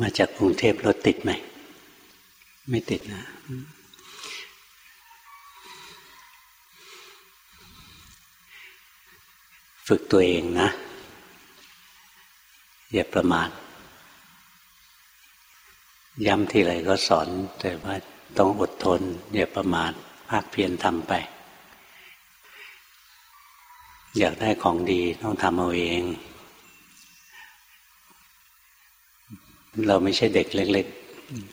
มาจากกรุงเทพรถติดไหม ไม่ติดนะ ฝึกตัวเองนะ อย่าประมาทย้ำทีไรก็สอน แต่ว่าต้องอดทน อย่าประมาทภาคเพียรทำไป อยากได้ของดีต้องทำเอาเอง เราไม่ใช่เด็กเล็ก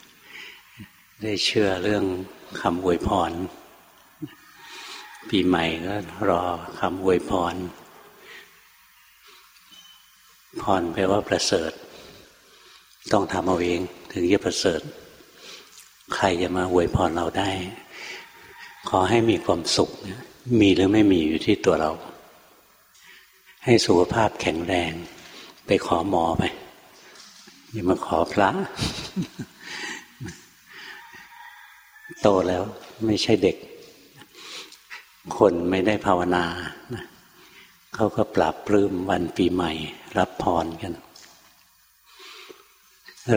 ๆ ได้เชื่อเรื่องคำอวยพร ปีใหม่ก็รอคำอวยพร พรแปลว่าประเสริฐ ต้องทำเอาเองถึงจะประเสริฐ ใครจะมาอวยพรเราได้ ขอให้มีความสุข มีหรือไม่มีอยู่ที่ตัวเรา ให้สุขภาพแข็งแรง ไปขอหมอไป อย่ามาขอพระ โตแล้วไม่ใช่เด็ก คนไม่ได้ภาวนาเขาก็ปราบปลื้มวันปีใหม่ รับพรกัน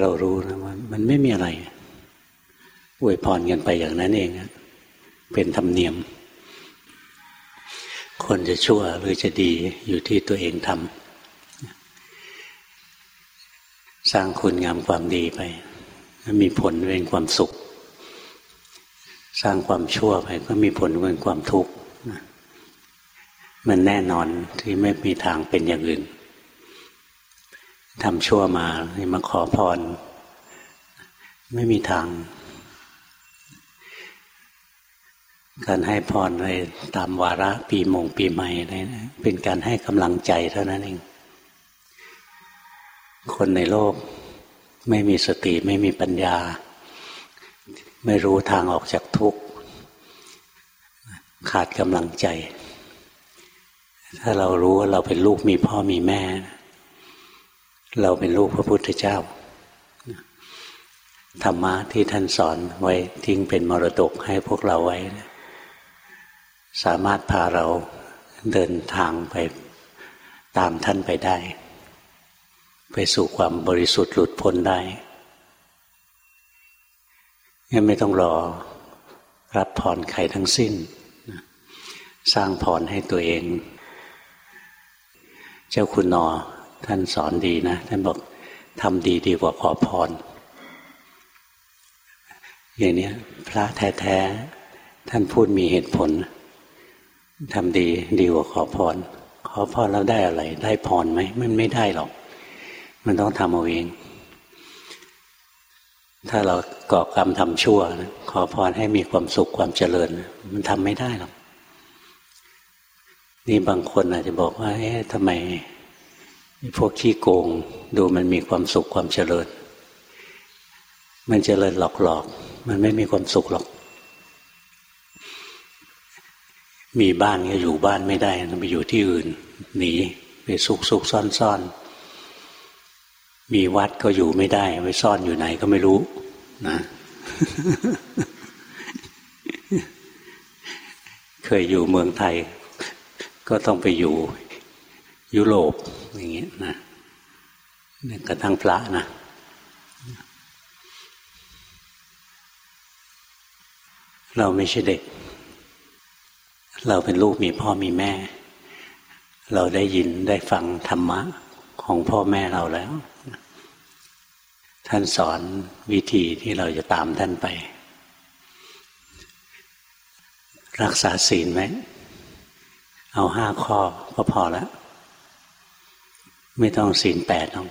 เรารู้นะว่ามันไม่มีอะไรอวยพรกันไปอย่างนั้นเองเป็นธรรมเนียม คนจะชั่วหรือจะดีอยู่ที่ตัวเองทำ สร้างคุณงามความดีไป มีผลเป็นความสุข สร้างความชั่วไป ก็มีผลเป็นความทุกข์มันแน่นอนที่ไม่มีทางเป็นอย่างอื่นทำชั่วมามาขอพร ไม่มีทาง การให้พรอะไรตามวาระปีมงปีใหม่อะไรนะเป็นการให้กำลังใจเท่านั้นเอง คนในโลกไม่มีสติไม่มีปัญญา ไม่รู้ทางออกจากทุกข์ ขาดกำลังใจ ถ้าเรารู้ว่าเราเป็นลูกมีพ่อมีแม่ เราเป็นลูกพระพุทธเจ้าธรรมะที่ท่านสอนไว้ทิ้งเป็นมรดกให้พวกเราไว้ สามารถพาเราเดินทางไปตามท่านไปได้ ไปสู่ความบริสุทธิ์หลุดพ้นได้งั้นไม่ต้องรอรับพรใครทั้งสิ้น สร้างพรให้ตัวเอง เจ้าคุณนอท่านสอนดีนะ ท่านบอกทำดีดีกว่าขอพรอย่างนี้พระแท้ๆท่านพูดมีเหตุผลทำดีดีกว่าขอพรขอพรแล้วได้อะไร ได้พรไหมมันไม่ได้หรอก มันต้องทำเอาเอง ถ้าเราก่อกรรมทำชั่วนะขอพรให้มีความสุขความเจริญ มันทำไม่ได้หรอกนี่บางคนอาจจะบอกว่า เอ๊ะทำไมพวกขี้โกง ดูมันมีความสุขความเจริญ มันเจริญหลอกๆ มันไม่มีความสุขหรอก มีบ้านก็อยู่บ้านไม่ได้ไปอยู่ที่อื่น หนีไปสุกสุกซ่อนซ่อน มีวัดก็อยู่ไม่ได้ไปซ่อนอยู่ไหนก็ไม่รู้ นะ เคยอยู่เมืองไทย ก็ต้องไปอยู่ ยุโรปอย่างเงี้ยนะกระทั่งพระนะเราไม่ใช่เด็ก เราเป็นลูกมีพ่อมีแม่ เราได้ยินได้ฟังธรรมะ ของพ่อแม่เราแล้ว ท่านสอนวิธีที่เราจะตามท่านไป รักษาศีลไหมเอาห้าข้อก็พอแล้วไม่ต้องศีลแปดต้อง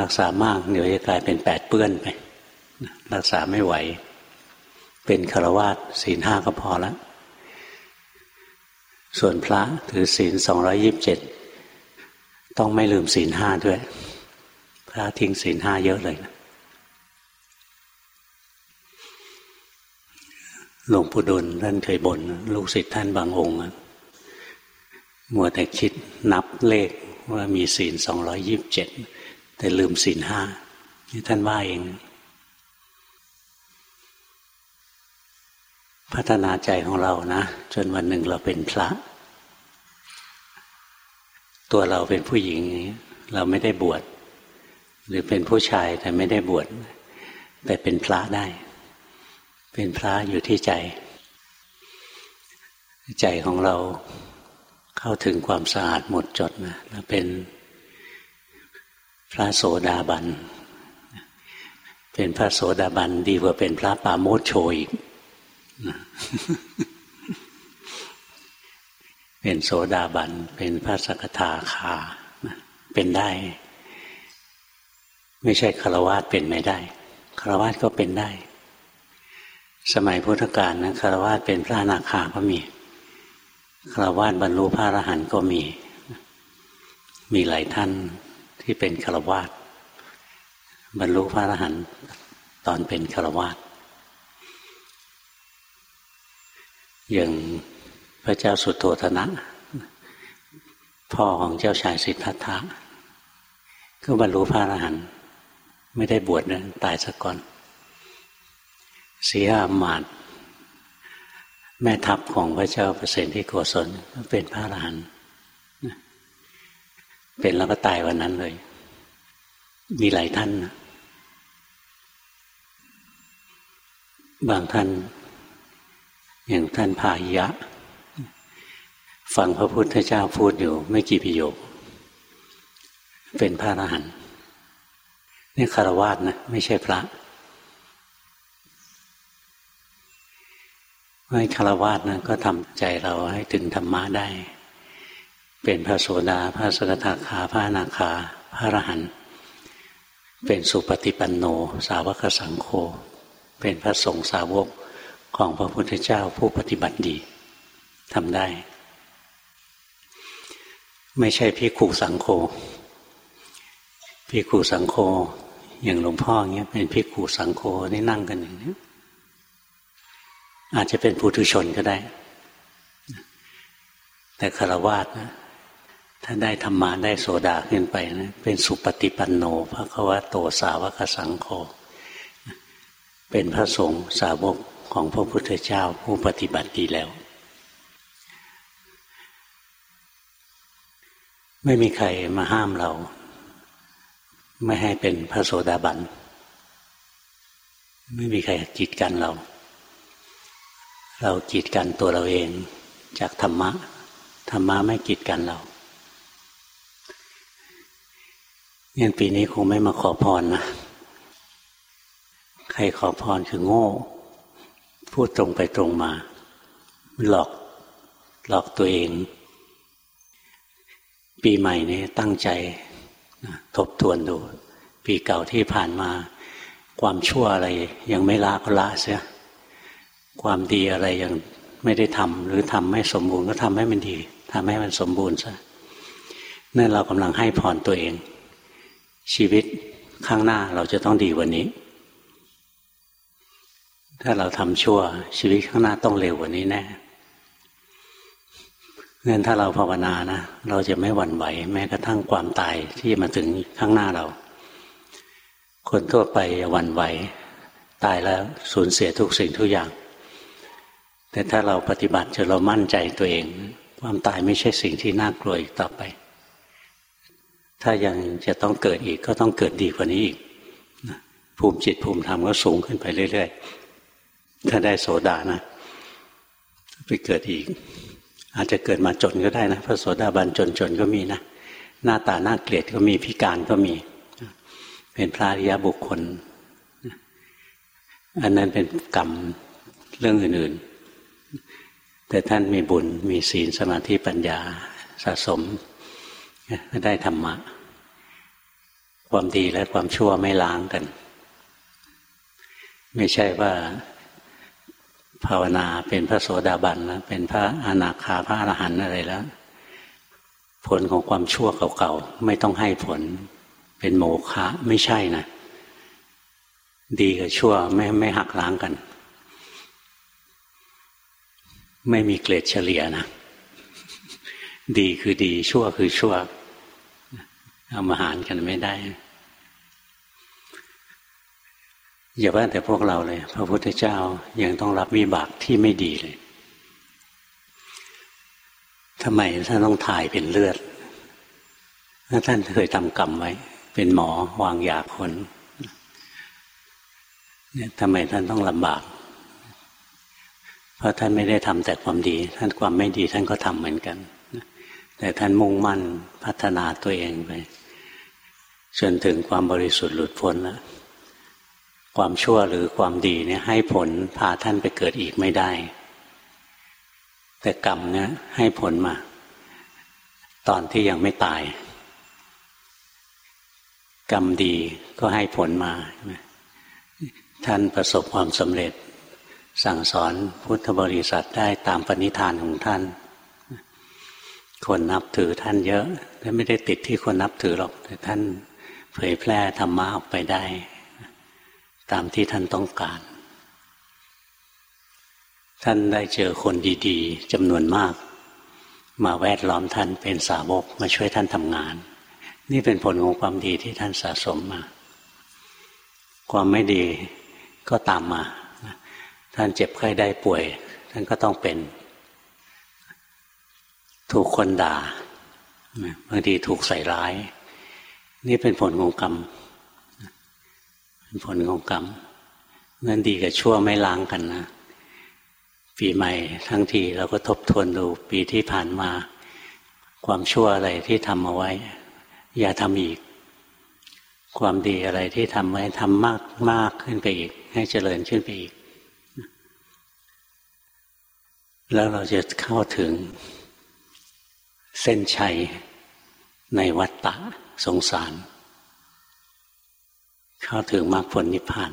รักษามาก เดี๋ยวจะกลายเป็นแปดเปื้อนไป รักษาไม่ไหว เป็นคารวาสศีลห้าก็พอแล้วส่วนพระถือศีลสองร้อยิบเจ็ด ต้องไม่ลืมศีลห้าด้วย พระทิ้งศีลห้าเยอะเลยนะหลวงปู่ดุลท่านเคยบน่นลูกศิษย์ท่านบางองค์มัวแต่คิดนับเลขว่ามีศีลสองร้อยยิบเจ็ดแต่ลืมศีลห้านี่ท่านว่าเอง พัฒนาใจของเรานะ จนวันหนึ่งเราเป็นพระ ตัวเราเป็นผู้หญิง เราไม่ได้บวชหรือเป็นผู้ชายแต่ไม่ได้บวชแต่เป็นพระได้ เป็นพระอยู่ที่ใจ ใจของเราเข้าถึงความสะอาดหมดจดนะแล้วเป็นพระโสดาบัน เป็นพระโสดาบันดีกว่าเป็นพระปาโมชโชอีก เป็นโสดาบัน เป็นพระสกทาคาเป็นได้ ไม่ใช่คารวะเป็นไม่ได้คารวะก็เป็นได้ สมัยพุทธกาลนะคารวะเป็นพระนาคาก็มีคารวะบรรลุพระอรหันต์ก็มี มีหลายท่านที่เป็นคารวะบรรลุพระอรหันต์ตอนเป็นคารวะอย่าง พระเจ้าสุโธธนะ พ่อของเจ้าชายสิทธัตถะก็บรรลุพระอรหันต์ไม่ได้บวชนะตายซะก่อน เสียอามาตแม่ทัพของพระเจ้าเปรตที่โกศลเป็นพระอรหันต์เป็นแล้วก็ตายวันนั้นเลย มีหลายท่านนะบางท่าน อย่างท่านพายะ ฟังพระพุทธเจ้าพูดอยู่ไม่กี่ประโยค เป็นพระอรหันต์นี่คารวาสนะไม่ใช่พระไม่คารวาสนะก็ทำใจเราให้ถึงธรรมะได้ เป็นพระโสดาพระสกทาคาพระนาคา พระอรหันต์เป็นสุปฏิปันโน สาวกสังโฆเป็นพระสงฆ์สาวกของพระพุทธเจ้าผู้ปฏิบัติดีทำได้ ไม่ใช่พิคูสังโฆพิคูสังโฆอย่างหลวงพ่อเงี้ยเป็นพิคูสังโฆนี่นั่งกันอย่างนี้อาจจะเป็นปุถุชนก็ได้ แต่คารวาสนะถ้าได้ธรรมะได้โสดาขึ้นไปนะเป็นสุปฏิปันโนพระควโตสาวกสังโฆเป็นพระสงฆ์สาวกของพระพุทธเจ้าผู้ปฏิบัติดีแล้ว ไม่มีใครมาห้ามเรา ไม่ให้เป็นพระโสดาบัน ไม่มีใครกีดกันเรา เรากีดกันตัวเราเองจากธรรมะ ธรรมะไม่กีดกันเรายังปีนี้คงไม่มาขอพรนะ ใครขอพรคือโง่ พูดตรงไปตรงมา หลอกหลอกตัวเอง ปีใหม่นี้ตั้งใจทบทวนดู ปีเก่าที่ผ่านมา ความชั่วอะไรยังไม่ละก็ละเสียความดีอะไรยังไม่ได้ทำหรือทำไม่สมบูรณ์ก็ทำให้มันดีทำให้มันสมบูรณ์ซะนั่นเรากำลังให้พรตัวเอง ชีวิตข้างหน้าเราจะต้องดีกว่านี้ ถ้าเราทำชั่วชีวิตข้างหน้าต้องเร็วกว่านี้แน่ งั้นถ้าเราภาวนานะเราจะไม่หวั่นไหว แม้กระทั่งความตายที่มาถึงข้างหน้าเรา คนทั่วไปหวั่นไหว ตายแล้วสูญเสียทุกสิ่งทุกอย่าง แต่ถ้าเราปฏิบัติจนเรามั่นใจตัวเอง ความตายไม่ใช่สิ่งที่น่ากลัวอีกต่อไป ถ้ายังจะต้องเกิดอีกก็ต้องเกิดดีกว่านี้อีกภูมิจิตภูมิธรรมก็สูงขึ้นไปเรื่อยๆถ้าได้โสดานะไปเกิดอีก อาจจะเกิดมาจนก็ได้นะพระโสดาบันจนๆก็มีนะหน้าตาหน้าเกลียดก็มีพิการก็มี เป็นพระริยบุคคล อันนั้นเป็นกรรมเรื่องอื่นๆ แต่ท่านมีบุญมีศีลสมาธิปัญญาสะสมได้ธรรมะ ความดีและความชั่วไม่ล้างกัน ไม่ใช่ว่า ภาวนาเป็นพระโสดาบันแล้วเป็นพระอนาคาพระอรหันต์อะไรแล้ว ผลของความชั่วเก่าๆไม่ต้องให้ผล เป็นโมฆะไม่ใช่นะดีกับชั่วไม่ไม่หักล้างกัน ไม่มีเกรดเฉลี่ยนะดีคือดีชั่วคือชั่วเอามาหารกันไม่ได้ อย่าว่าแต่พวกเราเลย พระพุทธเจ้ายังต้องรับวิบากที่ไม่ดีเลยทำไมท่านต้องถ่ายเป็นเลือดถ้าท่านเคยทำกรรมไว้ เป็นหมอวางยาคนเนี่ยทำไมท่านต้องลำบาก เพราะท่านไม่ได้ทำแต่ความดี ท่านความไม่ดีท่านก็ทำเหมือนกัน แต่ท่านมุ่งมั่นพัฒนาตัวเองไปจนถึงความบริสุทธิ์หลุดพ้นแล้ว ความชั่วหรือความดีเนี่ยให้ผลพาท่านไปเกิดอีกไม่ได้ แต่กรรมเนี่ยให้ผลมา ตอนที่ยังไม่ตาย กรรมดีก็ให้ผลมา ท่านประสบความสำเร็จ สั่งสอนพุทธบริษัทได้ตามปณิธานของท่าน คนนับถือท่านเยอะ และไม่ได้ติดที่คนนับถือหรอก แต่ท่านเผยแพร่ธรรมะออกไปได้ ตามที่ท่านต้องการ ท่านได้เจอคนดีๆจำนวนมาก มาแวดล้อมท่านเป็นสาวกมาช่วยท่านทำงาน นี่เป็นผลของความดีที่ท่านสะสมมา ความไม่ดีก็ตามมา ท่านเจ็บไข้ได้ป่วย ท่านก็ต้องเป็น ถูกคนด่าบางทีถูกใส่ร้าย นี่เป็นผลของกรรม ผลของกรรมนั่นดีกับชั่วไม่ล้างกันนะ ปีใหม่ทั้งทีเราก็ทบทวนดูปีที่ผ่านมา ความชั่วอะไรที่ทำเอาไว้ อย่าทำอีก ความดีอะไรที่ทำไว้ทำมากมากขึ้นไปอีก ให้เจริญขึ้นไปอีก แล้วเราจะเข้าถึง เส้นชัยในวัฏฏะสงสาร เข้าถึงมรรคผลนิพพาน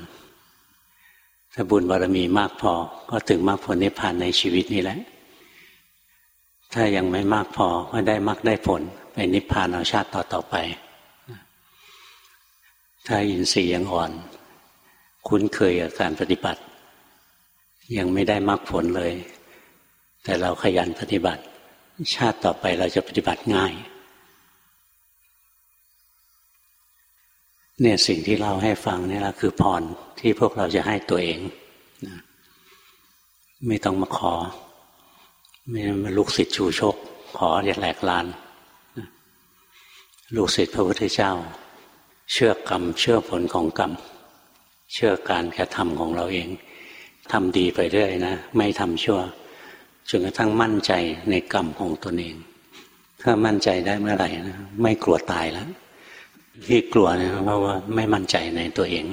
ถ้าบุญบารมีมากพอ ก็ถึงมรรคผลนิพพานในชีวิตนี้แหละ ถ้ายังไม่มากพอก็ได้มรรคได้ผลไปนิพพานเอาชาติต่อต่อไป ถ้าอินทรีย์ยังอ่อน คุ้นเคยกับการปฏิบัติ ยังไม่ได้มรรคผลเลย แต่เราขยันปฏิบัติ ชาติต่อไปเราจะปฏิบัติง่าย เนี่ยสิ่งที่เราให้ฟังนี่แหละคือพรที่พวกเราจะให้ตัวเองนะไม่ต้องมาขอ ไม่มาลูกศิษย์ชูชก ขออย่าแหลกลานนะลูกศิษย์พระพุทธเจ้า เชื่อกรรม เชื่อผลของกรรม เชื่อการกระทำของเราเองทำดีไปเรื่อยนะ ไม่ทำชั่วจนกระทั่งมั่นใจในกรรมของตนเอง ถ้ามั่นใจได้เมื่อไหร่นะไม่กลัวตายแล้ว ที่กลัวเนี่ยเพราะว่าไม่มั่นใจในตัวเอง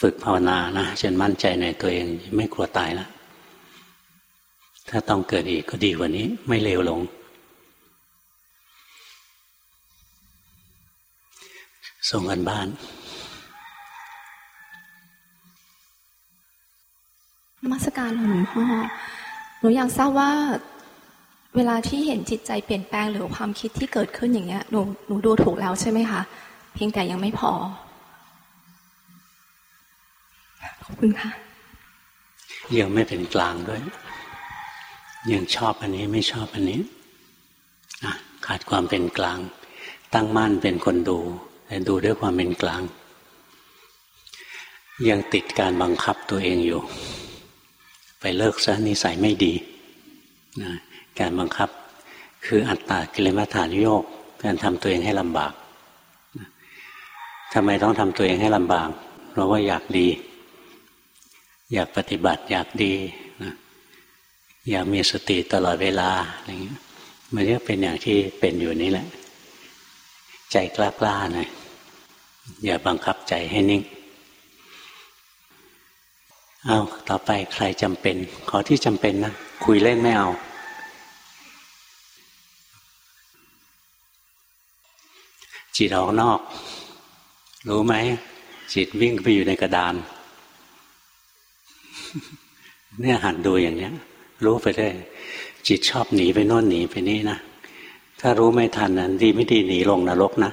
ฝึกภาวนานะจนมั่นใจในตัวเอง ไม่กลัวตายแล้วถ้าต้องเกิดอีกก็ดีกว่านี้ ไม่เลวลง ส่งกันบ้านมาสการหลวงพ่อหนูอยากทราบว่า เวลาที่เห็นจิตใจเปลี่ยนแปลงหรือความคิดที่เกิดขึ้นอย่างเงี้ยหนูหนูดูถูกแล้วใช่ไหมคะเพียงแต่ยังไม่พอขอบคุณค่ะยังไม่เป็นกลางด้วย ยังชอบอันนี้ไม่ชอบอันนี้ขาดความเป็นกลาง ตั้งมั่นเป็นคนดู แต่ดูด้วยความเป็นกลาง ยังติดการบังคับตัวเองอยู่ ไปเลิกซะนิสัยไม่ดีนะ การบังคับคืออัตตากิเลมัฐานโยกการทำตัวเองให้ลำบากทำไมต้องทำตัวเองให้ลำบาก เพราะว่าอยากดี อยากปฏิบัติอยากดีนะอยากมีสติตลอดเวลาอะไรเงี้ยมันก็เป็นอย่างที่เป็นอยู่นี้แหละ ใจกล้าๆหน่อยอย่าบังคับใจให้นิ่งเอาต่อไปใครจำเป็น ขอที่จำเป็นนะ คุยเล่นไม่เอา จิตออกนอก รู้ไหมจิตวิ่งไปอยู่ในกระดาน เนี่ยหันดูอย่างเนี้ย รู้ไปได้จิตชอบหนีไปโน่นหนีไปนี่นะถ้ารู้ไม่ทันนั้นดีไม่ดีหนีลงนรกนะ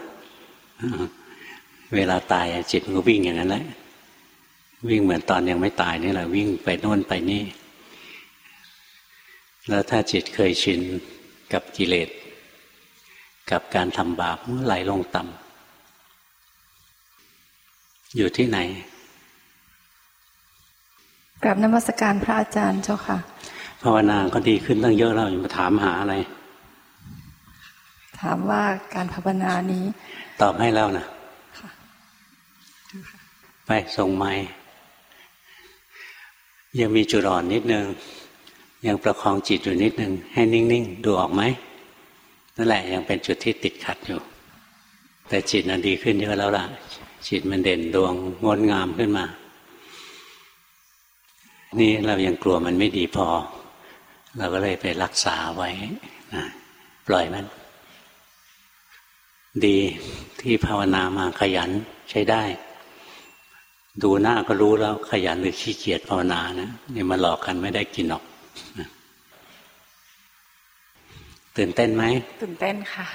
เวลาตายจิตมันก็วิ่งอย่างนั้นแหละวิ่งเหมือนตอนยังไม่ตายนี่แหละวิ่งไปโน่นไปนี่ แล้วถ้าจิตเคยชินกับกิเลส กับการทำบาปไหลลงต่ำอยู่ที่ไหนกลับนมัสการพระอาจารย์เจ้าค่ะ ภาวนาก็ดีขึ้นตั้งเยอะแล้วอย่ามาถามหาอะไร ถามว่าการภาวนานี้ ตอบให้แล้วนะไปส่งไม้ยังมีจุดอ่อนนิดนึง ยังประคองจิตอยู่นิดนึง ให้นิ่ง ๆ ดูออกไหม นั่นแหละยังเป็นจุดที่ติดขัดอยู่ แต่จิตนั้นดีขึ้นเยอะแล้วล่ะ จิตมันเด่นดวงงดงามขึ้นมา นี่เรายังกลัวมันไม่ดีพอ เราก็เลยไปรักษาไว้นะปล่อยมัน ดีที่ภาวนามาขยันใช้ได้ ดูหน้าก็รู้แล้วขยันหรือขี้เกียจภาวนานะนี่มาหลอกกันไม่ได้กินหรอก ตื่นเต้นไหมตื่นเต้นค่ะ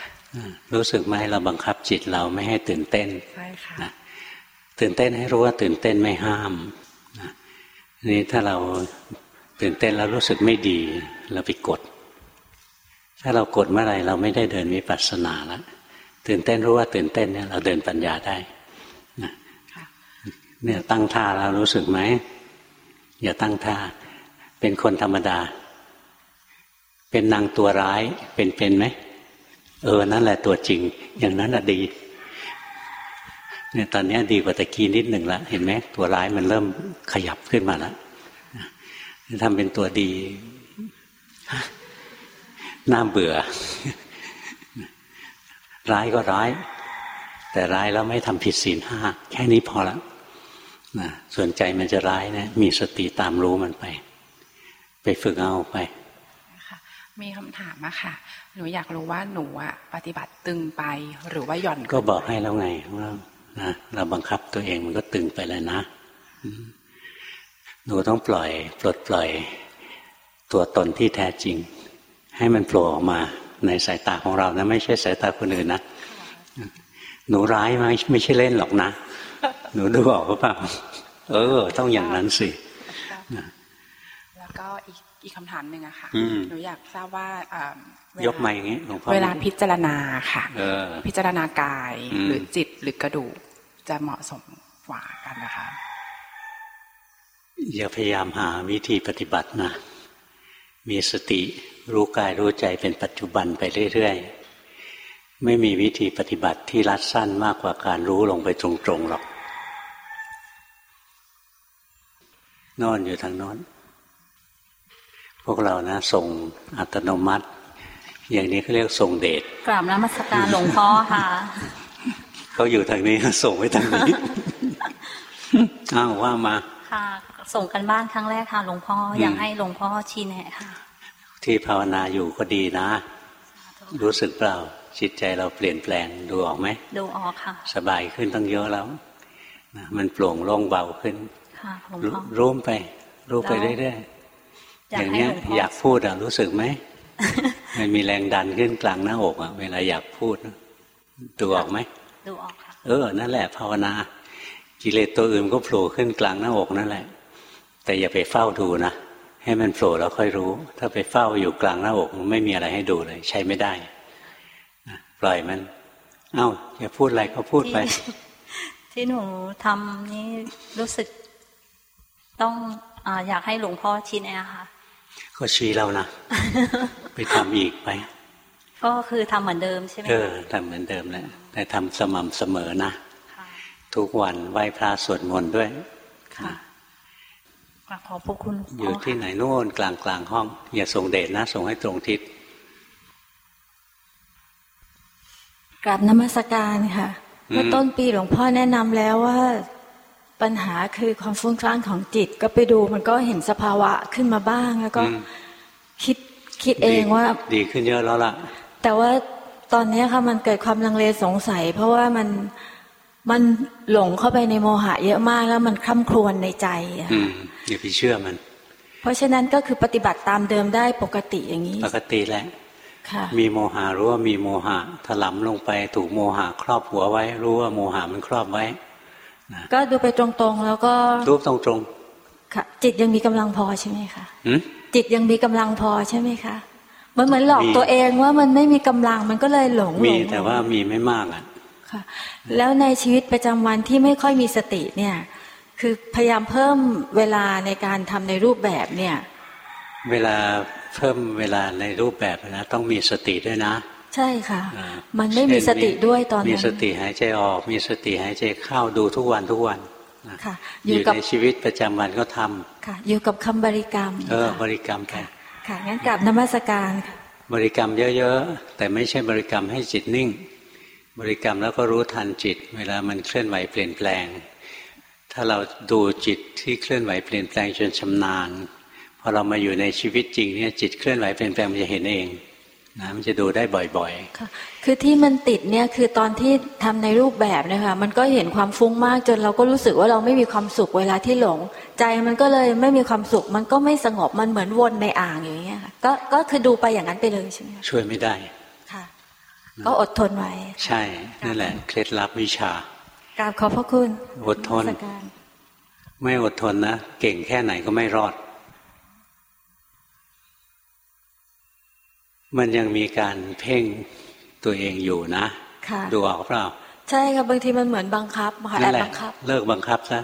รู้สึกไหมเราบังคับจิตเราไม่ให้ตื่นเต้นใช่ค่ะตื่นเต้นให้รู้ว่าตื่นเต้นไม่ห้ามนี่ถ้าเราตื่นเต้นแล้วรู้สึกไม่ดีเราไปกด ถ้าเรากดเมื่อไรเราไม่ได้เดินวิปัสสนาแล้วตื่นเต้นรู้ว่าตื่นเต้นเนี่ยเราเดินปัญญาได้เนี่ยตั้งท่าเรารู้สึกไหมอย่าตั้งท่า เป็นคนธรรมดา เป็นนางตัวร้ายเป็นเป็นไหมเออนั่นแหละตัวจริง อย่างนั้นอะดีเนี่ยตอนนี้ดีกว่าตะกี้นิดหนึ่งละเห็นไหมตัวร้ายมันเริ่มขยับขึ้นมาแล้วทำเป็นตัวดีน่าเบื่อ ร้ายก็ร้าย แต่ร้ายแล้วไม่ทำผิดศีลห้าแค่นี้พอแล้วนะส่วนใจมันจะร้ายนะมีสติตามรู้มันไป ไปฝึกเอาไป มีคำถามอะค่ะ หนูอยากรู้ว่าหนูอะปฏิบัติตึงไปหรือว่าหย่อนก็บอกให้แล้วไงว่านะเราบังคับตัวเองมันก็ตึงไปแล้วนะ หนูต้องปล่อย ปลดปล่อย ตัวตนที่แท้จริง ให้มันโผล่ออกมาในสายตาของเรานะ ไม่ใช่สายตาคนอื่นนะ หนูร้ายไหมไม่ใช่เล่นหรอกนะ หนูดูออกหรือเปล่าเออ ต้องอย่างนั้นสิ อีกอีกคำถามหนึ่งอะค่ะหนูอยากทราบว่ายกมาอย่างนี้หลวงพ่อเวลาพิจารณาค่ะพิจารณากายหรือจิตหรือกระดูกจะเหมาะสมกว่ากันนะคะอย่าพยายามหาวิธีปฏิบัตินะ มีสติรู้กายรู้ใจเป็นปัจจุบันไปเรื่อยๆ ไม่มีวิธีปฏิบัติที่รัดสั้นมากกว่าการรู้ลงไปตรงๆหรอกนอนอยู่ทางนอน พวกเรานะส่งอัตโนมัติ อย่างนี้เขาเรียกส่งเดชกราบนมัสการหลวงพ่อค่ะเขาอยู่ทางนี้ส่งไปทางนี้อ้าวว่ามาค่ะส่งกันบ้านครั้งแรกค่ะหลวงพ่ออยากให้หลวงพ่อชี้แนะค่ะ ที่ภาวนาอยู่ก็ดีนะ รู้สึกเปล่าจิตใจเราเปลี่ยนแปลงดูออกไหมดูออกค่ะ สบายขึ้นตั้งเยอะแล้วมันโปร่งโล่งเบาขึ้นค่ะหลวงพ่อรู้ไป รู้ไปเรื่อย อย่างเนี้ยอยากพูดอะรู้สึกไหมมันมีแรงดันขึ้นกลางหน้าอกอะเวลาอยากพูดดูออกไหมดูออกค่ะเออนั่นแหละภาวนา กิเลสตัวอื่นก็โผล่ขึ้นกลางหน้าอกนั่นแหละ แต่อย่าไปเฝ้าดูนะให้มันโผล่แล้วค่อยรู้ ถ้าไปเฝ้าอยู่กลางหน้าอกมันไม่มีอะไรให้ดูเลย ใช้ไม่ได้ปล่อยมัน เอ้าอย่าพูดอะไรก็พูดไป ที่หนูทำนี่รู้สึกต้องอยากให้หลวงพ่อชี้แนะค่ะ ก็ชี้เรานะ ไปทำอีกไป ก็คือทำเหมือนเดิมใช่ไหมเออทำเหมือนเดิมแหละแต่ทำสม่ำเสมอนะ ทุกวันไหว้พระสวดมนต์ด้วย ค่ะขอบพระคุณอยู่ที่ไหนโน่นกลางกลางห้อง อย่าส่งเดชนะ ส่งให้ตรงทิศกราบนมัสการค่ะเมื่อต้นปีหลวงพ่อแนะนำแล้วว่า ปัญหาคือความฟุ้งซ่านของจิตก็ไปดูมันก็เห็นสภาวะขึ้นมาบ้าง แล้วก็คิดคิดเองว่า ดีขึ้นเยอะแล้วล่ะ แต่ว่าตอนนี้ค่ะมันเกิดความลังเลสงสัย เพราะว่ามันมันหลงเข้าไปในโมหะเยอะมากแล้วมันคล่ำครวญในใจอะอย่าไปเชื่อมัน เพราะฉะนั้นก็คือปฏิบัติตามเดิมได้ปกติอย่างนี้ ปกติแหละมีโมหะรู้ว่ามีโมหะถลำลงไปถูกโมหะครอบหัวไว้ รู้ว่าโมหะมันครอบไว้ ก็ดูไปตรงๆ แล้วก็รูปตรงๆค่ะจิตยังมีกำลังพอใช่ไหมคะจิตยังมีกำลังพอใช่ไหมคะมันเหมือนหลอกตัวเองว่ามันไม่มีกำลังมันก็เลยหลงมีแต่ว่ามีไม่มากอะค่ะ แล้วในชีวิตประจำวันที่ไม่ค่อยมีสติเนี่ย คือพยายามเพิ่มเวลาในการทำในรูปแบบเนี่ย เวลาเพิ่มเวลาในรูปแบบนะต้องมีสติด้วยนะ ใช่ค่ะ มันไม่มีสติด้วยตอนนั้นมีสติหายใจออก มีสติหายใจเข้าดูทุกวันทุกวันค่ะ อยู่ในชีวิตประจำวันก็ทำค่ะ อยู่กับคำบริกรรม เออบริกรรมไปค่ะงั้นกลับนมัสการค่ะบริกรรมเยอะๆ แต่ไม่ใช่บริกรรมให้จิตนิ่ง บริกรรมแล้วก็รู้ทันจิต เวลามันเคลื่อนไหวเปลี่ยนแปลง ถ้าเราดูจิตที่เคลื่อนไหวเปลี่ยนแปลงจนชำนาญพอเรามาอยู่ในชีวิตจริงเนี่ยจิตเคลื่อนไหวเปลี่ยนแปลงมันจะเห็นเอง นะมันจะดูได้บ่อยๆค่ะคือที่มันติดเนี่ยคือตอนที่ทำในรูปแบบนะคะมันก็เห็นความฟุ้งมากจนเราก็รู้สึกว่าเราไม่มีความสุขเวลาที่หลง ใจมันก็เลยไม่มีความสุข มันก็ไม่สงบมันเหมือนวนในอ่างอย่างเงี้ยค่ะก็ก็คือดูไปอย่างนั้นไปเลยใช่ไหมช่วยไม่ได้ค่ะ ก็อดทนไว้ ใช่นั่นแหละเคล็ดลับวิชากราบขอบพระคุณ อดทน ไม่อดทนนะ เก่งแค่ไหนก็ไม่รอด มันยังมีการเพ่งตัวเองอยู่นะดูออกเปล่า ใช่ค่ะบางทีมันเหมือนบังคับค่ะแอบบังคับ เลิกบังคับซะ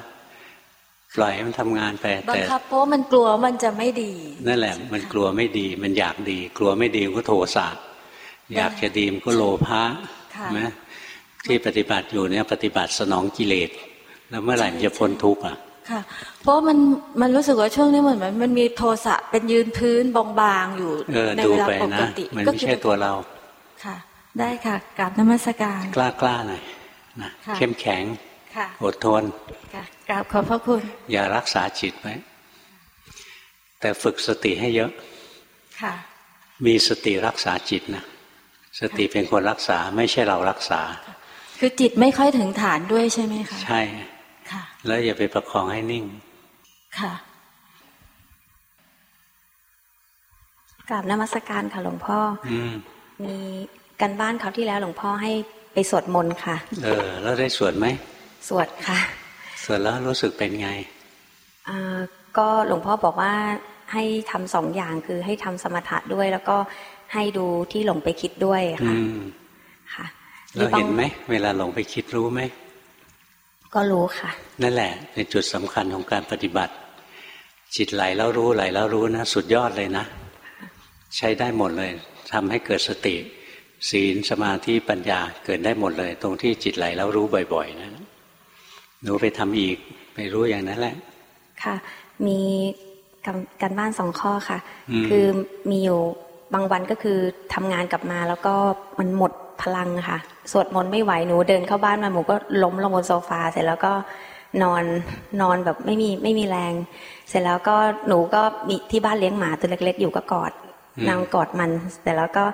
ปล่อยให้มันทำงานไปบังคับเพราะมันกลัวมันจะไม่ดี นั่นแหละ มันกลัวไม่ดี มันอยากดี กลัวไม่ดีก็โทสะอยากจะดีมันก็โลภะนะที่ปฏิบัติอยู่เนี่ยปฏิบัติสนองกิเลส แล้วเมื่อไหร่จะพ้นทุกข์อะ ค่ะ เพราะมันมันรู้สึกว่าช่วงนี้เหมือนมันมีโทสะเป็นยืนพื้นบางๆอยู่ในเวลาปกติมันไม่ใช่ตัวเราค่ะ ได้ค่ะกราบนมัสการกล้ากล้าหน่อยนะเข้มแข็งอดทนกราบขอบพระคุณ อย่ารักษาจิตไว้แต่ฝึกสติให้เยอะค่ะ มีสติรักษาจิตนะสติเป็นคนรักษาไม่ใช่เรารักษา คือจิตไม่ค่อยถึงฐานด้วยใช่ไหมคะใช่ แล้วอย่าไปประคองให้นิ่ง ค่ะกราบนมัสการค่ะหลวงพ่ออืมีกันบ้านเขาที่แล้วหลวงพ่อให้ไปสวดมนต์ค่ะ เออ แล้วได้สวดไหม สวดค่ะ สวดแล้วรู้สึกเป็นไงอ่าก็หลวงพ่อบอกว่าให้ทำสองอย่างคือให้ทำสมถะด้วย แล้วก็ให้ดูที่หลงไปคิดด้วยค่ะค่ะเราเห็นไหมเวลาหลงไปคิดรู้ไหม ก็รู้ค่ะ นั่นแหละ เป็นจุดสำคัญของการปฏิบัติ จิตไหลแล้วรู้ไหลแล้วรู้นะ สุดยอดเลยนะ ใช้ได้หมดเลยทำให้เกิดสติ ศีลสมาธิปัญญาเกิดได้หมดเลย ตรงที่จิตไหลแล้วรู้บ่อย ๆ นะหนูไปทำอีกไปรู้อย่างนั้นแหละ ค่ะ มีการบ้านสองข้อค่ะ คือมีอยู่บางวันก็คือทำงานกลับมาแล้วก็มันหมด พลังค่ะ สวดมนต์ไม่ไหวหนูเดินเข้าบ้านมาหนูก็ล้มลงบนโซฟาเสร็จแล้วก็นอนนอนแบบไม่มีไม่มีแรง เสร็จแล้วก็หนูก็มีที่บ้านเลี้ยงหมาตัวเล็ก ๆ อยู่ก็กอดนางกอดมัน แต่แล้วก็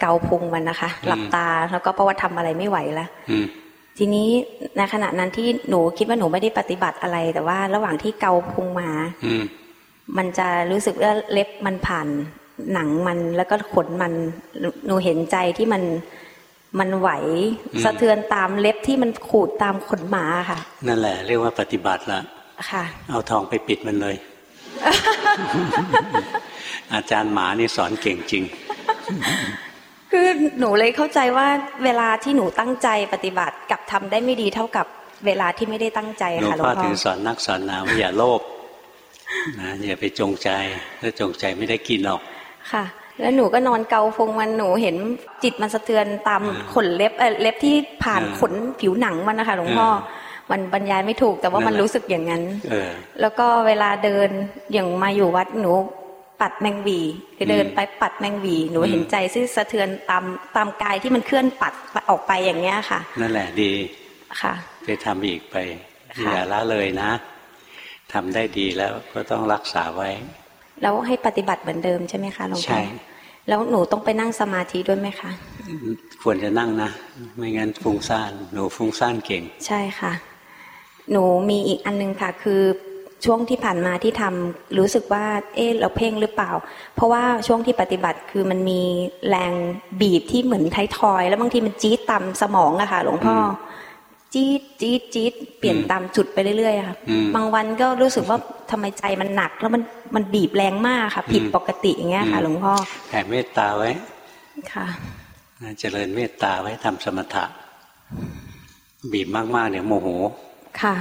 เกาพุงมันนะคะ หลับตาแล้วก็เพราะว่าทำอะไรไม่ไหวแล้วทีนี้ในขณะนั้นที่หนูคิดว่าหนูไม่ได้ปฏิบัติอะไร แต่ว่าระหว่างที่เกาพุงมามันจะรู้สึกว่าเล็บมันผ่านหนังมันแล้วก็ขนมันหนูเห็นใจที่มัน มันไหวสะเทือนตามเล็บที่มันขูดตามขนหมาค่ะ นั่นแหละ เรียกว่าปฏิบัติละค่ะ เอาทองไปปิดมันเลย อาจารย์หมานี่สอนเก่งจริง คือหนูเลยเข้าใจว่าเวลาที่หนูตั้งใจปฏิบัติกับทำได้ไม่ดีเท่ากับเวลาที่ไม่ได้ตั้งใจค่ะหลวงพ่อถึงสอนนักสอนนาว่าอย่าโลภนะอย่าไปจงใจถ้าจงใจไม่ได้กินหรอกค่ะ แล้วหนูก็นอนเกาฟงมันหนูเห็นจิตมันสะเทือนตามขนเล็บเล็บที่ผ่านขนผิวหนังมันนะคะหลวงพ่อมันบรรยายไม่ถูกแต่ว่ามันรู้สึกอย่างนั้นแล้วก็เวลาเดินอย่างมาอยู่วัดหนูปัดแมงวีคือเดินไปปัดแมงวีหนูเห็นใจซึ่งสะเทือนตามตามกายที่มันเคลื่อนปัดออกไปอย่างเงี้ยค่ะ นั่นแหละดีค่ะไปทำอีกไปอย่าละเลยนะทำได้ดีแล้วก็ต้องรักษาไว้ แล้วให้ปฏิบัติเหมือนเดิมใช่ไหมคะหลวงพ่อใช่แล้วหนูต้องไปนั่งสมาธิด้วยไหมคะ ควรจะนั่งนะ ไม่งั้นฟุ้งซ่านหนูฟุ้งซ่านเก่ง ใช่ค่ะ หนูมีอีกอันนึงค่ะ คือช่วงที่ผ่านมาที่ทำรู้สึกว่า เออเราเพ่งหรือเปล่า เพราะว่าช่วงที่ปฏิบัติคือมันมีแรงบีบที่เหมือนไททอย แล้วบางทีมันจี๊ดต่ำสมองอะค่ะ หลวงพ่อ จี๊ดจี๊ดจี๊ดเปลี่ยนตามจุดไปเรื่อยๆค่ะบางวันก็รู้สึกว่าทำไมใจมันหนักแล้วมันมันบีบแรงมากค่ะ ผิดปกติอย่างเงี้ยค่ะ หลวงพ่อแผ่เมตตาไว้ค่ะเจริญเมตตาไว้ทำสมถะ บีบมากๆเนี่ยโมโหค่ะ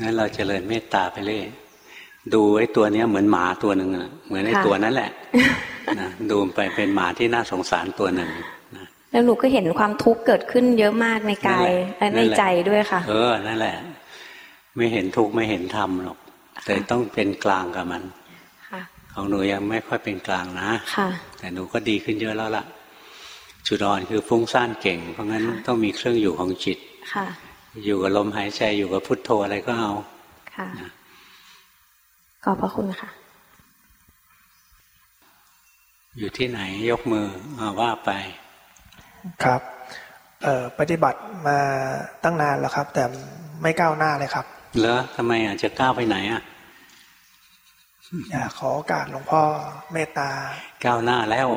งั้นเราเจริญเมตตาไปเรื่อยดูไอ้ตัวเนี้ยเหมือนหมาตัวหนึ่งเหมือนไอ้ตัวนั้นแหละนะดูไปเป็นหมาที่น่าสงสารตัวหนึ่ง แล้วหนูก็เห็นความทุกข์เกิดขึ้นเยอะมากในกายและในใจด้วยค่ะ เออนั่นแหละ ไม่เห็นทุกข์ไม่เห็นธรรมหรอกแต่ต้องเป็นกลางกับมันของหนูยังไม่ค่อยเป็นกลางนะค่ะแต่หนูก็ดีขึ้นเยอะแล้วล่ะ จุดอ่อนคือฟุ้งซ่านเก่ง เพราะงั้นต้องมีเครื่องอยู่ของจิตค่ะ อยู่กับลมหายใจอยู่กับพุทโธอะไรก็เอาค่ะขอบพระคุณค่ะ อยู่ที่ไหนยกมือว่าไป ครับปฏิบัติมาตั้งนานแล้วครับ แต่ไม่ก้าวหน้าเลยครับ เหรอทำไมอะจะก้าวไปไหนอะอยากขอโอกาสหลวงพ่อเมตตา ก้าวหน้าแล้ว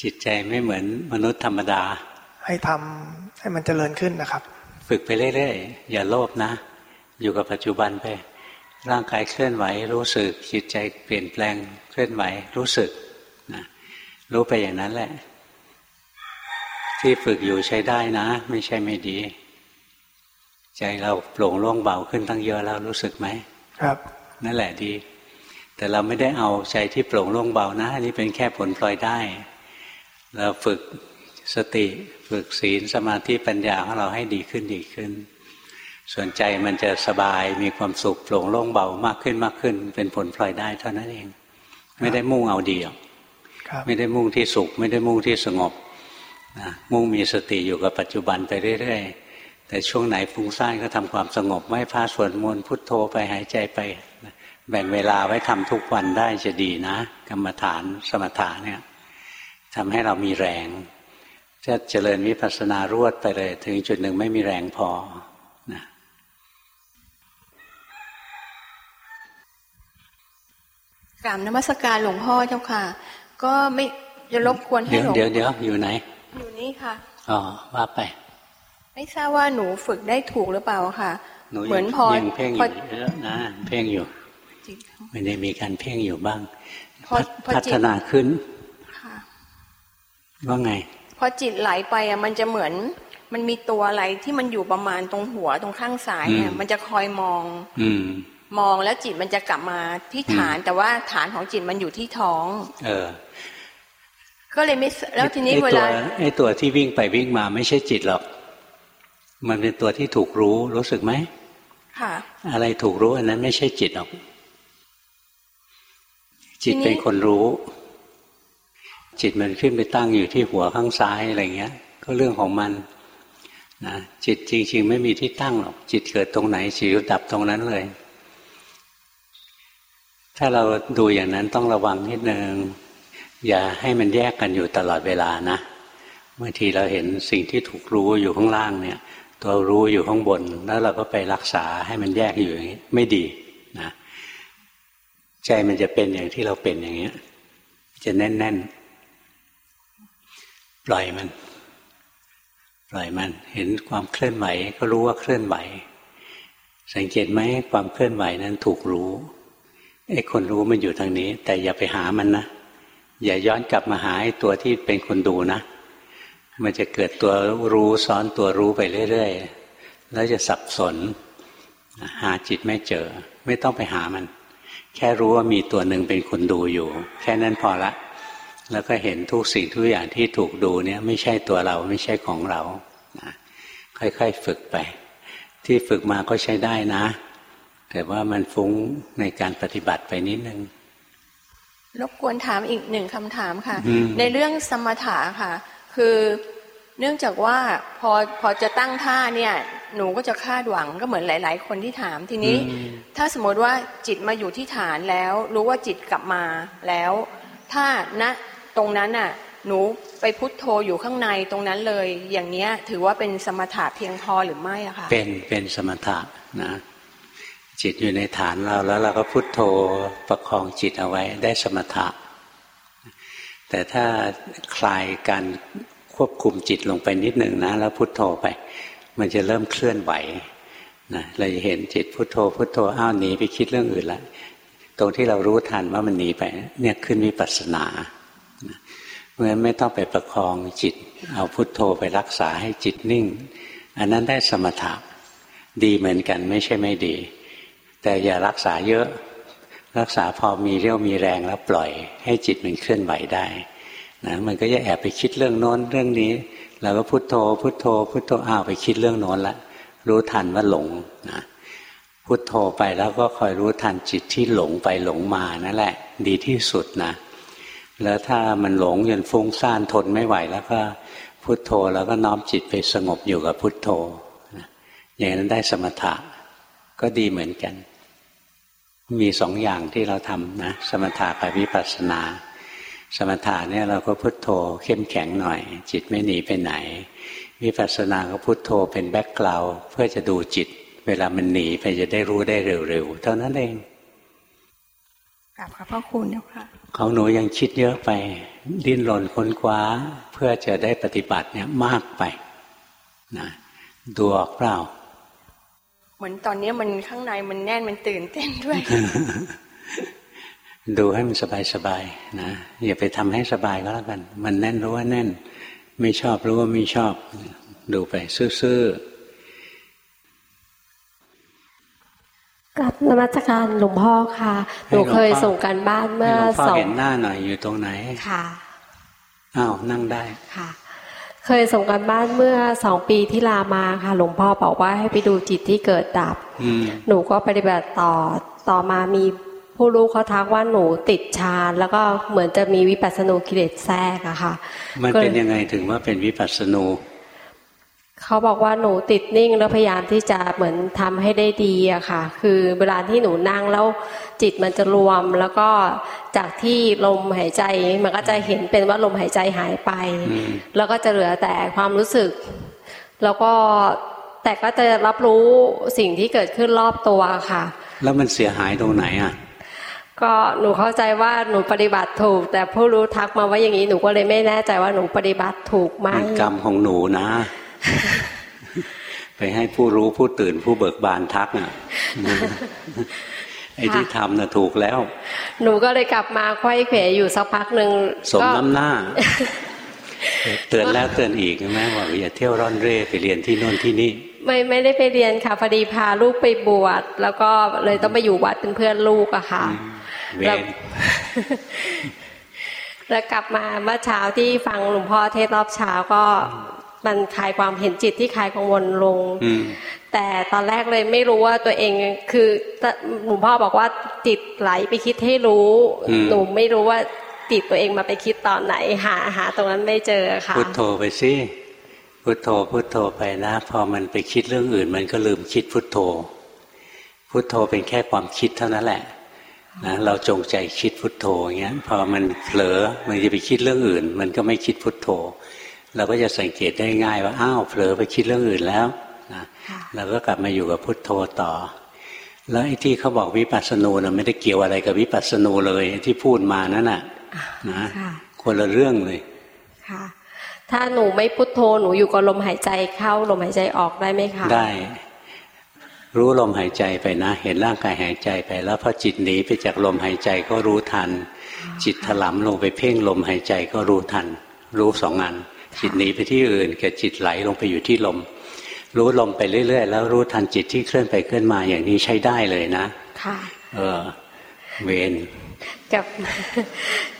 จิตใจไม่เหมือนมนุษย์ธรรมดา ให้ทำให้มันเจริญขึ้นนะครับ ฝึกไปเรื่อยๆ อย่าโลภนะ อยู่กับปัจจุบันไป ร่างกายเคลื่อนไหว รู้สึก จิตใจเปลี่ยนแปลงเคลื่อนไหว รู้สึกนะรู้ไปอย่างนั้นแหละ ที่ฝึกอยู่ใช้ได้นะ ไม่ใช่ไม่ดี ใจเราโปร่งโล่งเบาขึ้นตั้งเยอะแล้วรู้สึกไหมครับ นั่นแหละดี แต่เราไม่ได้เอาใจที่โปร่งโล่งเบานะอันนี้เป็นแค่ผลพลอยได้ เราฝึกสติฝึกศีลสมาธิปัญญาของเราให้ดีขึ้นดีขึ้น ส่วนใจมันจะสบายมีความสุขโปร่งโล่งเบามากขึ้นมากขึ้น เป็นผลพลอยได้เท่านั้นเอง ไม่ได้มุ่งเอาดีหรอกไม่ได้มุ่งที่สุข ไม่ได้มุ่งที่สงบ นะมุ่งมีสติอยู่กับปัจจุบันไปเรื่อยๆ แต่ช่วงไหนฟุ้งซ่านก็ทำความสงบไม่พาสวดมนต์พุทโธไปหายใจไป แบ่งเวลาไว้ทำทุกวันได้จะดีนะ กรรมฐานสมถะเนี่ยทำให้เรามีแรงจะเจริญวิปัสสนารวดไปเลย ถึงจุดหนึ่งไม่มีแรงพอนะกรามนมัสการหลวงพ่อเจ้าค่ะ ก็ไม่จะรบกวนให้หลวงเดี๋ยวเดี๋ยวอยู่ไหน อยู่นี่ค่ะ อ๋อว่าไป ไม่ทราบว่าหนูฝึกได้ถูกหรือเปล่าค่ะ เหมือนพอยังเพ่งอยู่เยอะนะเพ่งอยู่มันได้มีการเพ่งอยู่บ้าง พัฒนาขึ้นว่าไง พอจิตไหลไปอะมันจะเหมือนมันมีตัวอะไรที่มันอยู่ประมาณตรงหัวตรงข้างซ้ายเนี่ยมันจะคอยมอง อืมองแล้วจิตมันจะกลับมาที่ฐาน แต่ว่าฐานของจิตมันอยู่ที่ท้อง เออ ก็เลยไม่แล้วทีนี้เวลาไอ้ตัวที่วิ่งไปวิ่งมาไม่ใช่จิตหรอก มันเป็นตัวที่ถูกรู้รู้สึกไหมค่ะ อะไรถูกรู้อันนั้นไม่ใช่จิตหรอก จิตเป็นคนรู้ จิตมันขึ้นไปตั้งอยู่ที่หัวข้างซ้ายอะไรเงี้ย ก็เรื่องของมันนะจิตจริง ๆ ไม่มีที่ตั้งหรอก จิตเกิดตรงไหนจิตดับตรงนั้นเลย ถ้าเราดูอย่างนั้นต้องระวังนิดนึง อย่าให้มันแยกกันอยู่ตลอดเวลานะบางทีเราเห็นสิ่งที่ถูกรู้อยู่ข้างล่างเนี่ย ตัวรู้อยู่ข้างบน แล้วเราก็ไปรักษาให้มันแยกอยู่อย่างนี้ไม่ดีนะใจมันจะเป็นอย่างที่เราเป็นอย่างเงี้ย จะแน่นๆปล่อยมัน ปล่อยมัน เห็นความเคลื่อนไหวก็รู้ว่าเคลื่อนไหว สังเกตไหมความเคลื่อนไหวนั้นถูกรู้ไอ้คนรู้มันอยู่ทางนี้ แต่อย่าไปหามันนะ อย่าย้อนกลับมาหาไอ้ตัวที่เป็นคนดูนะ มันจะเกิดตัวรู้ซ้อนตัวรู้ไปเรื่อยๆ แล้วจะสับสน หาจิตไม่เจอ ไม่ต้องไปหามัน แค่รู้ว่ามีตัวหนึ่งเป็นคนดูอยู่ แค่นั้นพอละ แล้วก็เห็นทุกสิ่งทุกอย่างที่ถูกดูเนี่ยไม่ใช่ตัวเราไม่ใช่ของเรานะค่อยๆฝึกไป ที่ฝึกมาก็ใช้ได้นะ แต่ว่ามันฟุ้งในการปฏิบัติไปนิดนึง รบกวนถามอีกหนึ่งคำถามค่ะ ในเรื่องสมถะค่ะ คือเนื่องจากว่าพอพอจะตั้งท่าเนี่ย หนูก็จะคาดหวังก็เหมือนหลาย ๆ คนที่ถามทีนี้ ถ้าสมมติว่าจิตมาอยู่ที่ฐานแล้ว รู้ว่าจิตกลับมาแล้ว ถ้าณตรงนั้นน่ะ หนูไปพุทโธอยู่ข้างในตรงนั้นเลย อย่างเนี้ยถือว่าเป็นสมถะเพียงพอหรือไม่อะคะเป็นเป็นสมถะนะ จิตอยู่ในฐานเราแล้วเราก็พุโทโธประคองจิตเอาไว้ได้สมถะ แต่ถ้าคลายการควบคุมจิตลงไปนิดหนึ่งนะ แล้วพุโทโธไป มันจะเริ่มเคลื่อนไหวนะเราจะเห็นจิตพุโทโธพุโทโธอ้าวหนีไปคิดเรื่องอื่นละตรงที่เรารู้ทันว่ามันหนีไป เนี่ยขึ้นวิปัสสนาเพราะฉะนั้นไม่ต้องไปประคองจิต เอาพุโทโธไปรักษาให้จิตนิ่ง อันนั้นได้สมถะดีเหมือนกันไม่ใช่ไม่ดี แต่อย่ารักษาเยอะ รักษาพอมีเรี่ยวมีแรงแล้วปล่อย ให้จิตมันเคลื่อนไหวได้นะมันก็จะแอบไปคิดเรื่องโน้นเรื่องนี้เราก็พุโทโธ พุโทโธ พุโทโธอ้าวไปคิดเรื่องโน้นละรู้ทันว่าหลงนะพุโทโธไปแล้วก็คอยรู้ทันจิตที่หลงไปหลงมานั่นแหละ ดีที่สุดนะ แล้วถ้ามันหลงจนฟุ้งซ่านทนไม่ไหวแล้วก็พุโทโธแล้วก็น้อมจิตไปสงบอยู่กับพุโทโธอย่างนั้นได้สมถะก็ดีเหมือนกัน มีสองอย่างที่เราทำนะ สมถะกับวิปัสสนา สมถะเนี่ยเราก็พุโทโธเข้มแข็งหน่อย จิตไม่หนีไปไหน วิปัสสนาก็พุโทโธเป็นแบ็กกราวเพื่อจะดูจิต เวลามันหนีไปจะได้รู้ได้เร็วๆเท่านั้นเองกลับขอบพระคุณเจ้าค่ะของหนูยังคิดเยอะไป ดิ้นรนค้นคว้า เพื่อจะได้ปฏิบัติเนี่ยมากไปนะดูออกเปล่าเห มือนตอนนี้มันข้างในมันแน่นมันตื่นเต้นด้วย ดูให้มันสบายสบายนะอย่าไปทำให้สบายก็แล้วกัน มันแน่นรู้ว่าแน่น ไม่ชอบรู้ว่าไม่ชอบ ดูไปซื่อๆกับนมัสการหลวงพ่อค่ะหนูเคยส่งการบ้านเมื่อสองเห็นหน้าหน่อยอยู่ตรงไหนค่ะอ้าวนั่งได้ค่ะ เคยส่งกันบ้านเมื่อสองปีที่ลามาค่ะ หลวงพ่อบอกว่าให้ไปดูจิตที่เกิดดับหนูก็ปฏิบัติต่อต่อมามีผู้รู้เขาทักว่าหนูติดฌานแล้วก็เหมือนจะมีวิปัสสนูกิเลสแทรกอะค่ะ มันเป็นยังไงถึงว่าเป็นวิปัสสนู เขาบอกว่าหนูติดนิ่งแล้วพยายามที่จะเหมือนทำให้ได้ดีอะค่ะ คือเวลาที่หนูนั่งแล้วจิตมันจะรวม แล้วก็จากที่ลมหายใจมันก็จะเห็นเป็นว่าลมหายใจหายไป แล้วก็จะเหลือแต่ความรู้สึก แล้วก็แต่ก็จะรับรู้สิ่งที่เกิดขึ้นรอบตัวค่ะ แล้วมันเสียหายตรงไหนอะก็หนูเข้าใจว่าหนูปฏิบัติถูก แต่ผู้รู้ทักมาว่าอย่างนี้หนูก็เลยไม่แน่ใจว่าหนูปฏิบัติถูกไหมกรรมของหนูนะ ไปให้ผู้รู้ผู้ตื่นผู้เบิกบานทักน่ะไอ้ที่ทำน่ะถูกแล้ว หนูก็เลยกลับมาควยเขวอยู่สักพักหนึ่งสมน้ำหน้า เตือนแล้วเตือนอีกแม่ว่าอย่าเที่ยวร่อนเร่ไปเรียนที่โน่นที่นี่ ไม่ไม่ได้ไปเรียนค่ะพอดีพาลูกไปบวชแล้วก็เลยต้องไปอยู่วัดเป็นเพื่อนลูกอะค่ะแล้วแล้วกลับมาเมื่อเช้าที่ฟังหลวงพ่อเทศรอบเช้าก็ มันคลายความเห็นจิตที่คลายกังวลลง แต่ตอนแรกเลยไม่รู้ว่าตัวเองคือหลวงพ่อบอกว่าจิตไหลไปคิดให้รู้ หนูไม่รู้ว่าจิตตัวเองมาไปคิดตอนไหนหาหาตรงนั้นไม่เจอค่ะพุทโธไปสิพุทโธพุทโธไปนะ พอมันไปคิดเรื่องอื่น มันก็ลืมคิดพุทโธ พุทโธเป็นแค่ความคิดเท่านั้นแหละนะเราจงใจคิดพุทโธอย่างเงี้ยพอมันเผลอมันจะไปคิดเรื่องอื่น มันก็ไม่คิดพุทโธ เราก็จะสังเกตได้ง่ายว่าอ้าวเผลอไปคิดเรื่องอื่นแล้วนะเราก็กลับมาอยู่กับพุทโธต่อ แล้วไอ้ที่เขาบอกวิปัสสนูนะไม่ได้เกี่ยวอะไรกับวิปัสสนูเลยที่พูดมานั่นน่ะนะคนละเรื่องเลยค่ะถ้าหนูไม่พุทโธหนูอยู่กับลมหายใจเข้าลมหายใจออกได้ไหมคะได้ รู้ลมหายใจไปนะ เห็นร่างกายหายใจไป แล้วพอจิตหนีไปจากลมหายใจก็รู้ทัน จิตถลำลงไปเพ่งลมหายใจก็รู้ทัน รู้สองงาน จิตหนีไปที่อื่นกับจิตไหลลงไปอยู่ที่ลม รู้ลมไปเรื่อย ๆ แล้วรู้ทันจิตที่เคลื่อนไปเคลื่อนมาอย่างนี้ใช้ได้เลยนะ ค่ะ เออ เวนกับ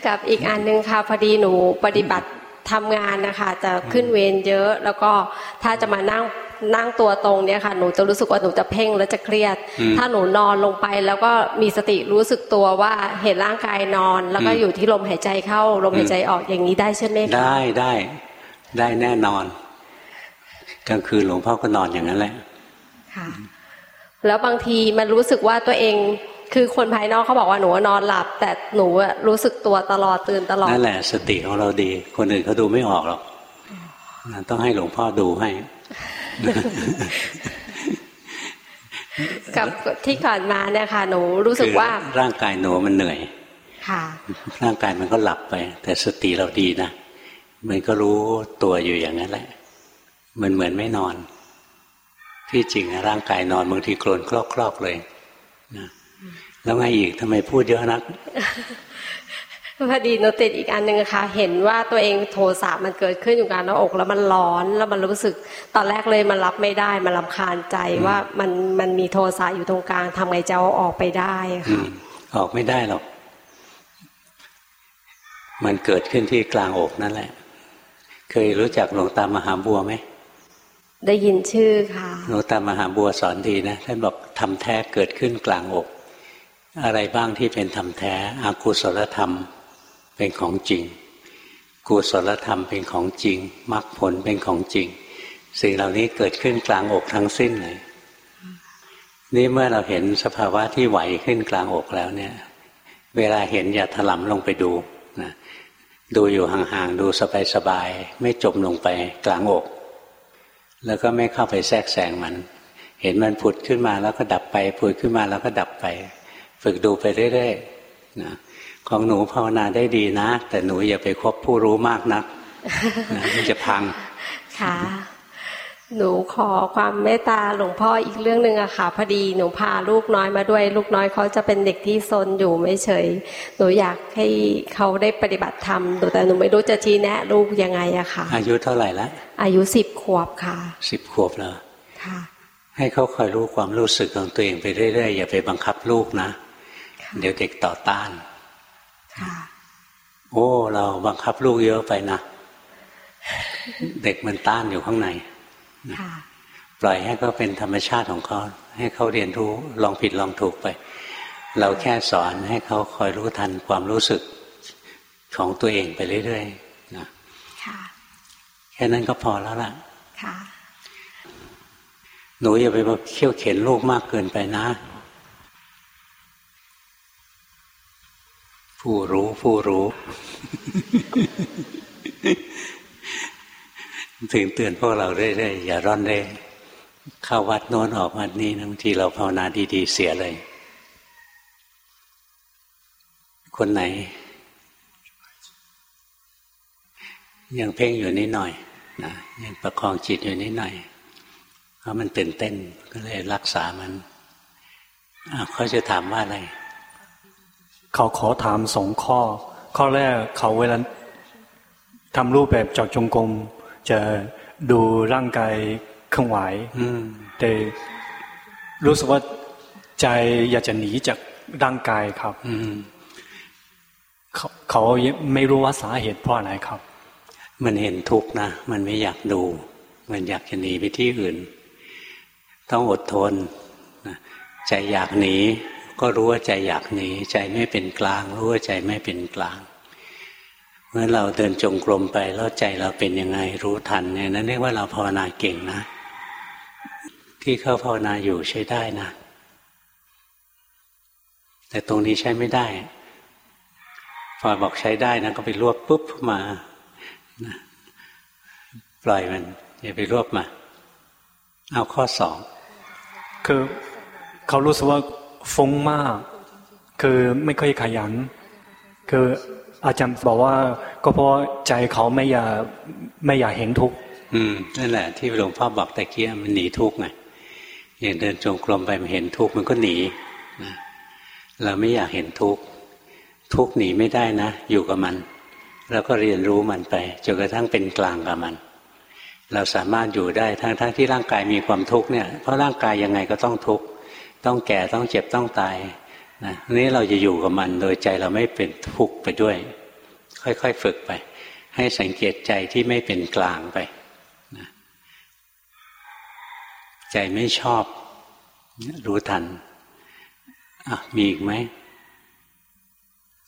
กับอีกอันหนึ่งค่ะพอดีหนูปฏิบัติทำงานนะคะจะขึ้นเวรเยอะแล้วก็ถ้าจะมานั่งนั่งตัวตรงเนี่ยค่ะหนูจะรู้สึกว่าหนูจะเพ่งแล้วจะเครียด ถ้าหนูนอนลงไปแล้วก็มีสติรู้สึกตัวว่าเห็นร่างกายนอน แล้วก็อยู่ที่ลมหายใจเข้าลมหายใจออกอย่างนี้ได้ใช่ไหมคะได้ได้ ได้แน่นอน กลางคืนหลวงพ่อก็นอนอย่างนั้นแหละค่ะแล้วบางทีมันรู้สึกว่าตัวเองคือคนภายนอกเขาบอกว่าหนูนอนหลับ แต่หนูรู้สึกตัวตลอดตื่นตลอดนั่นแหละสติของเราดี คนอื่นเขาดูไม่ออกหรอกต้องให้หลวงพ่อดูให้กับที่ก่อนมาเนี่ยค่ะ หนูรู้สึกว่า ร่างกายหนูมันเหนื่อย ค่ะ ร่างกายมันก็หลับไป แต่สติเราดีนะ มันก็รู้ตัวอยู่อย่างนั้นแหละ มันเหมือนไม่นอน ที่จริงร่างกายนอนบางทีโกรนคลอกๆเลยนะแล้วไงอีกทำไมพูดเยอะนักพอดีโนติดอีกอันหนึ่งค่ะ เห็นว่าตัวเองโทสะมันเกิดขึ้นอยู่กลางหน้าอก แล้วมันร้อนแล้วมันรู้สึก ตอนแรกเลยมันรับไม่ได้ มันลาคาญใจว่ามันมันมีโทสะอยู่ตรงกลางทำไงจะเอาออกไปได้ค่ะออกไม่ได้หรอก มันเกิดขึ้นที่กลางอกนั่นแหละ เคยรู้จักหลวงตามหาบัวไหม ได้ยินชื่อค่ะ หลวงตามหาบัวสอนดีนะท่านบอกทำแท้เกิดขึ้นกลางอก อะไรบ้างที่เป็นทำแท้อากุศลธรรมเป็นของจริง กุศลธรรมเป็นของจริงมรรคผลเป็นของจริง สิ่งเหล่านี้เกิดขึ้นกลางอกทั้งสิ้นเลยนี่เมื่อเราเห็นสภาวะที่ไหวขึ้นกลางอกแล้วเนี่ย เวลาเห็นอย่าถลำลงไปดูนะ ดูอยู่ห่างๆดูสบายๆไม่จมลงไปกลางอก แล้วก็ไม่เข้าไปแทรกแซงมัน เห็นมันผุดขึ้นมาแล้วก็ดับไปผุดขึ้นมาแล้วก็ดับไป ฝึกดูไปเรื่อยๆนะของหนูภาวนาได้ดีนะ แต่หนูอย่าไปคบผู้รู้มากนักมันจะพังค่ะ หนูขอความเมตตาหลวงพ่ออีกเรื่องหนึ่งอะค่ะพอดีหนูพาลูกน้อยมาด้วย ลูกน้อยเขาจะเป็นเด็กที่ซนอยู่ไม่เฉย หนูอยากให้เขาได้ปฏิบัติธรรมแต่หนูไม่รู้จะชี้แนะ ลูกยังไงอะค่ะ อายุเท่าไหร่ละอายุสิบขวบค่ะสิบขวบแล้วค่ะ ให้เขาคอยรู้ความรู้สึกของตัวเองไปเรื่อยๆอย่าไปบังคับลูกนะเดี๋ยวเด็กต่อต้านค่ะโอ้ เราบังคับลูกเยอะไปนะเด็กมันต้านอยู่ข้างใน ปล่อยให้เขาเป็นธรรมชาติของเขาให้เขาเรียนรู้ลองผิดลองถูกไป เราแค่สอนให้เขาคอยรู้ทันความรู้สึกของตัวเองไปเรื่อยๆนะแค่นั้นก็พอแล้วล่ะหนูอย่าไปเขี่ยวเข็นลูกมากเกินไปนะ ผู้รู้ผู้รู้ ถึงเตือนพวกเราเรื่อยๆอย่าร่อนเร่เข้าวัดโน้นออกวัดนี้บางทีเราภาวนาดี ๆ เสียเลย คนไหน ยังเพ่งอยู่นิดหน่อยนะยังประคองจิตอยู่นิดหน่อยเพราะมันตื่นเต้นก็เลยรักษามันเขาจะถามว่าอะไร เขาขอถามสองข้อ ข้อแรกเขาเวลาทำรูปแบบจอดจงกรม จะดูร่างกายเคลื่อนไหวแต่รู้สึกว่าใจอยากจะหนีจากร่างกายครับเขาเขาไม่รู้ว่าสาเหตุเพราะอะไรครับ มันเห็นทุกข์นะ มันไม่อยากดู มันอยากจะหนีไปที่อื่น ต้องอดทนใจอยากหนีก็รู้ว่าใจอยากหนีใจไม่เป็นกลาง รู้ว่าใจไม่เป็นกลาง เมื่อเราเดินจงกรมไปแล้วใจเราเป็นยังไงรู้ทันเนี่ยนั่นเรียกว่าเราภาวนาเก่งนะ ที่เข้าภาวนาอยู่ใช้ได้นะ แต่ตรงนี้ใช้ไม่ได้พอบอกใช้ได้นะก็ไปรวบปุ๊บมาปล่อยมันอย่าไปรวบมา เอาข้อสองคือเขารู้สึกว่าฟุ้งมาก คือไม่ค่อยขยัน คือ อาจารย์บอกว่าก็เพราะใจเขาไม่อยากไม่อยากเห็นทุกข์อืมนั่นแหละ ที่หลวงพ่อบอกตะเกียมันหนีทุกข์ไงอย่างเดินจงกรมไปมันเห็นทุกข์มันก็หนีนะเราไม่อยากเห็นทุกข์ทุกข์หนีไม่ได้นะ อยู่กับมัน แล้วก็เรียนรู้มันไปจนกระทั่งเป็นกลางกับมัน เราสามารถอยู่ได้ทั้งทั้งที่ร่างกายมีความทุกข์เนี่ยเพราะร่างกายยังไงก็ต้องทุกข์ต้องแก่ต้องเจ็บต้องตาย นะนี้เราจะอยู่กับมันโดยใจเราไม่เป็นทุกข์ไปด้วย ค่อยๆฝึกไป ให้สังเกตใจที่ไม่เป็นกลางไปนะใจไม่ชอบ รู้ทันมีอีกไหม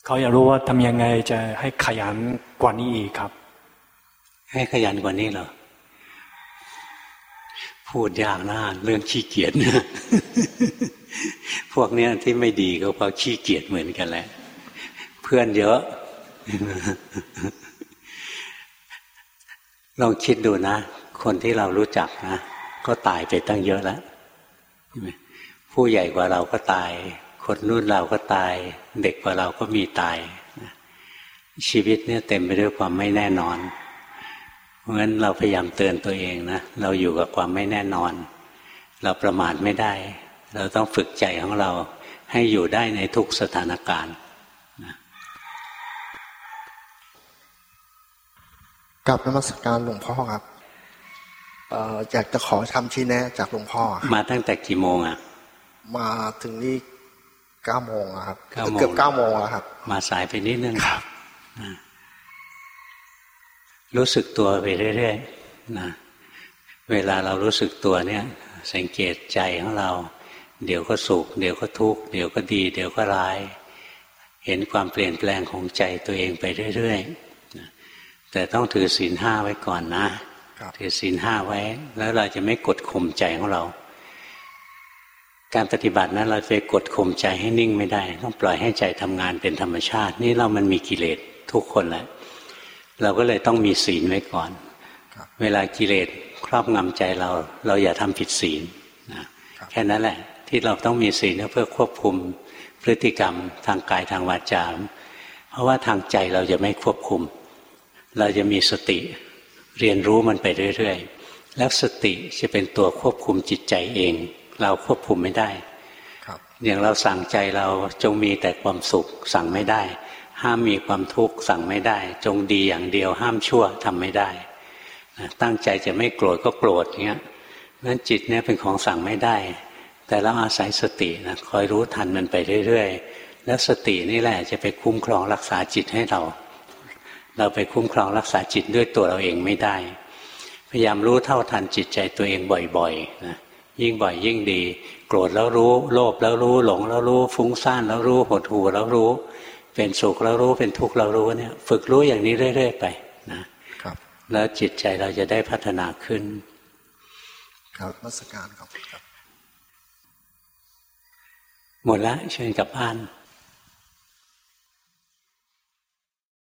เขาอยากรู้ว่าทำยังไงจะให้ขยันกว่านี้อีกครับ ให้ขยันกว่านี้เหรอพูดยากนะเรื่องขี้เกียจนะพ วกเนี้ยที่ไม่ดีก็เพราะขี้เกียจเหมือนกันแหละ เพื่อนเยอะ ลองคิดดูนะ คนที่เรารู้จักนะ ก็ตายไปตั้งเยอะแล้วผู้ใหญ่กว่าเราก็ตาย คนรุ่นเราก็ตาย เด็กกว่าเราก็มีตาย ชีวิตเนี่ยเต็มไปด้วยความไม่แน่นอน เพราะฉะนั้นเราพยายามเตือนตัวเองนะ เราอยู่กับความไม่แน่นอน เราประมาทไม่ได้ เราต้องฝึกใจของเราให้อยู่ได้ในทุกสถานการณ์กับนมัสการหลวงพ่อครับอยากจะขอทำชี้แนะจากหลวงพ่อ มาตั้งแต่กี่โมงอะ มาถึงนี่เก้าโมงครับเกือบเก้าโมงแล้วครับ มาสายไปนิดนึงครับรู้สึกตัวไปเรื่อยๆนะเวลาเรารู้สึกตัวเนี่ย สังเกตใจของเรา เดี๋ยวก็สุข เดี๋ยวก็ทุกข์เดี๋ยวก็ดี เดี๋ยวก็ร้าย เห็นความเปลี่ยนแปลงของใจตัวเองไปเรื่อยๆแต่ต้องถือศีลห้าไว้ก่อนนะถือศีลห้าไว้ แล้วเราจะไม่กดข่มใจของเรา การปฏิบัตินั้นเราจะกดข่มใจให้นิ่งไม่ได้ ต้องปล่อยให้ใจทำงานเป็นธรรมชาติ นี่เรามันมีกิเลสทุกคนแหละ เราก็เลยต้องมีศีลไว้ก่อน เวลากิเลสครอบงำใจเรา เราอย่าทำผิดศีลนะแค่นั้นแหละ ที่เราต้องมีศีลเพื่อควบคุมพฤติกรรม ทางกายทางวาจา เพราะว่าทางใจเราจะไม่ควบคุม เราจะมีสติเรียนรู้มันไปเรื่อยๆ แล้วสติจะเป็นตัวควบคุมจิตใจเอง เราควบคุมไม่ได้อย่างเราสั่งใจเราจงมีแต่ความสุขสั่งไม่ได้ ห้ามมีความทุกข์สั่งไม่ได้ จงดีอย่างเดียวห้ามชั่วทำไม่ได้ ตั้งใจจะไม่โกรธก็โกรธเงี้ยนั้นจิตเนี่ยเป็นของสั่งไม่ได้ แต่เราอาศัยสตินะคอยรู้ทันมันไปเรื่อยๆ แล้วสตินี่แหละจะไปคุ้มครองรักษาจิตให้เรา เราไปคุ้มครองรักษาจิตด้วยตัวเราเองไม่ได้ พยายามรู้เท่าทันจิตใจตัวเองบ่อยๆนะยิ่งบ่อยยิ่งดี โกรธแล้วรู้ โลภแล้วรู้หลงแล้วรู้ ฟุ้งซ่านแล้วรู้หดหู่แล้วรู้ เป็นสุขแล้วรู้เป็นทุกข์แล้วรู้เนี่ย ฝึกรู้อย่างนี้เรื่อย ๆ ไปนะครับ แล้วจิตใจเราจะได้พัฒนาขึ้น ครับมัสการครับ หมดละเชิญกลับบ้าน